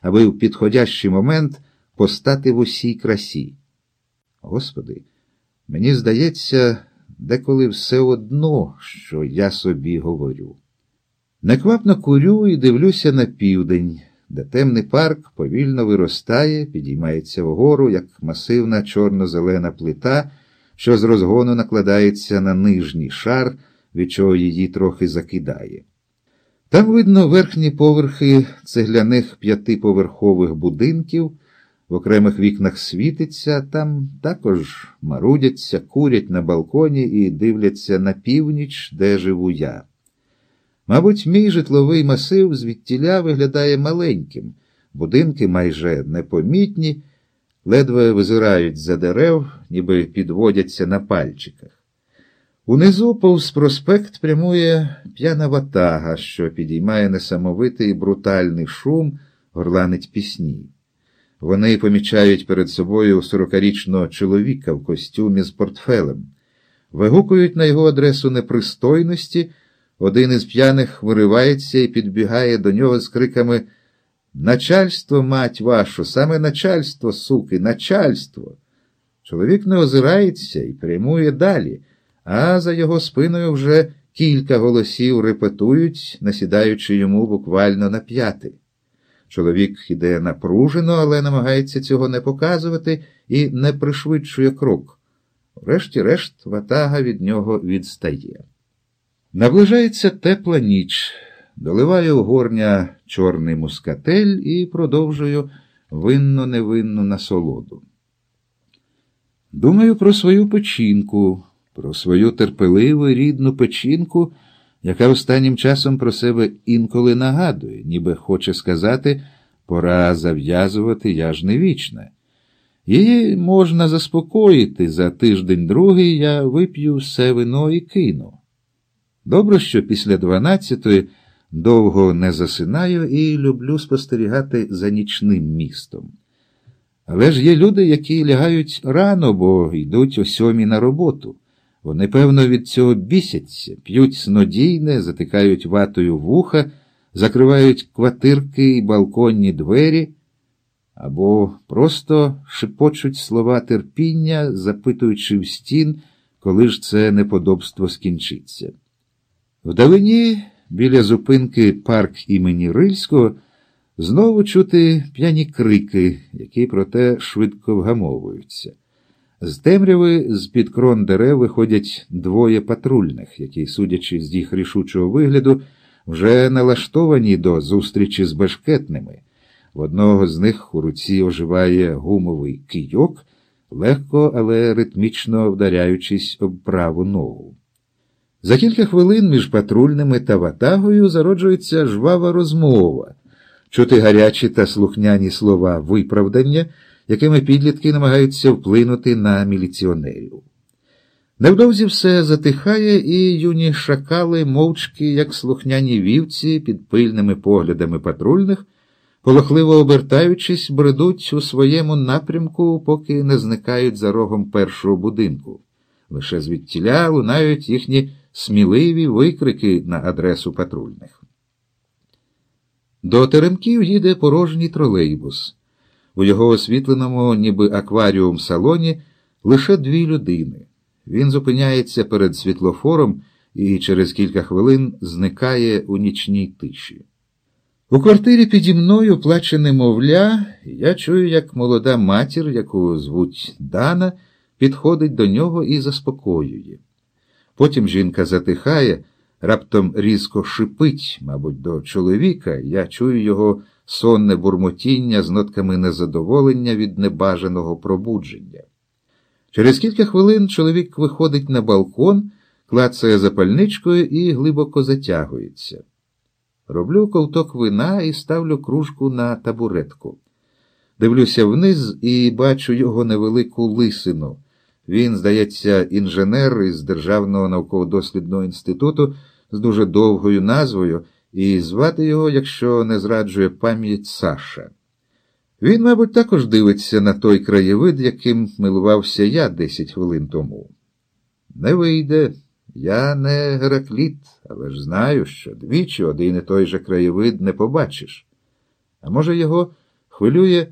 аби в підходящий момент постати в усій красі. Господи, мені здається, деколи все одно, що я собі говорю. Неквапно курю і дивлюся на південь, де темний парк повільно виростає, підіймається вгору, як масивна чорно-зелена плита, що з розгону накладається на нижній шар, від чого її трохи закидає. Там видно верхні поверхи цегляних п'ятиповерхових будинків, в окремих вікнах світиться, там також марудяться, курять на балконі і дивляться на північ, де живу я. Мабуть, мій житловий масив звідтіля виглядає маленьким, будинки майже непомітні, ледве визирають за дерев, ніби підводяться на пальчиках. Унизу повз проспект прямує п'яна ватага, що підіймає несамовитий брутальний шум, горланить пісні. Вони помічають перед собою сорокарічного чоловіка в костюмі з портфелем, вигукують на його адресу непристойності. Один із п'яних виривається і підбігає до нього з криками Начальство, мать вашу, саме начальство, суки, начальство. Чоловік не озирається і прямує далі, а за його спиною вже кілька голосів репетують, насідаючи йому буквально на п'яти. Чоловік іде напружено, але намагається цього не показувати і не пришвидшує крок. Врешті-решт, ватага від нього відстає. Наближається тепла ніч, доливаю у горня чорний мускатель і продовжую винно невинну насолоду. Думаю про свою печінку, про свою терпеливу рідну печінку, яка останнім часом про себе інколи нагадує, ніби хоче сказати, пора зав'язувати я ж не вічне. Її можна заспокоїти за тиждень другий я вип'ю все вино і кину. Добре, що після дванадцятої довго не засинаю і люблю спостерігати за нічним містом. Але ж є люди, які лягають рано, бо йдуть о сьомій на роботу. Вони, певно, від цього бісяться, п'ють снодійне, затикають ватою вуха, закривають квартирки і балконні двері, або просто шепочуть слова терпіння, запитуючи в стін, коли ж це неподобство скінчиться. Вдалині, біля зупинки парк імені Рильського, знову чути п'яні крики, які проте швидко вгамовуються. З темряви з-під крон дерев виходять двоє патрульних, які, судячи з їх рішучого вигляду, вже налаштовані до зустрічі з бешкетними. В одного з них у руці оживає гумовий кийок, легко, але ритмічно вдаряючись об праву ногу. За кілька хвилин між патрульними та ватагою зароджується жвава розмова, чути гарячі та слухняні слова виправдання, якими підлітки намагаються вплинути на міліціонерів. Невдовзі все затихає, і юні шакали, мовчки, як слухняні вівці, під пильними поглядами патрульних, полохливо обертаючись, бредуть у своєму напрямку, поки не зникають за рогом першого будинку. Лише звідтіля лунають їхні сміливі викрики на адресу патрульних. До Теремків їде порожній тролейбус. У його освітленому, ніби акваріум салоні, лише дві людини. Він зупиняється перед світлофором і через кілька хвилин зникає у нічній тиші. У квартирі піді мною плаче немовля, я чую, як молода матір, яку звуть Дана, підходить до нього і заспокоює. Потім жінка затихає, раптом різко шипить, мабуть, до чоловіка, я чую його сонне бурмотіння з нотками незадоволення від небажаного пробудження. Через кілька хвилин чоловік виходить на балкон, клацає запальничкою і глибоко затягується. Роблю ковток вина і ставлю кружку на табуретку. Дивлюся вниз і бачу його невелику лисину. Він, здається, інженер із Державного науково-дослідного інституту з дуже довгою назвою, і звати його, якщо не зраджує пам'ять Саша. Він, мабуть, також дивиться на той краєвид, яким милувався я десять хвилин тому. Не вийде, я не Геракліт, але ж знаю, що двічі один і той же краєвид не побачиш. А може, його Хвилює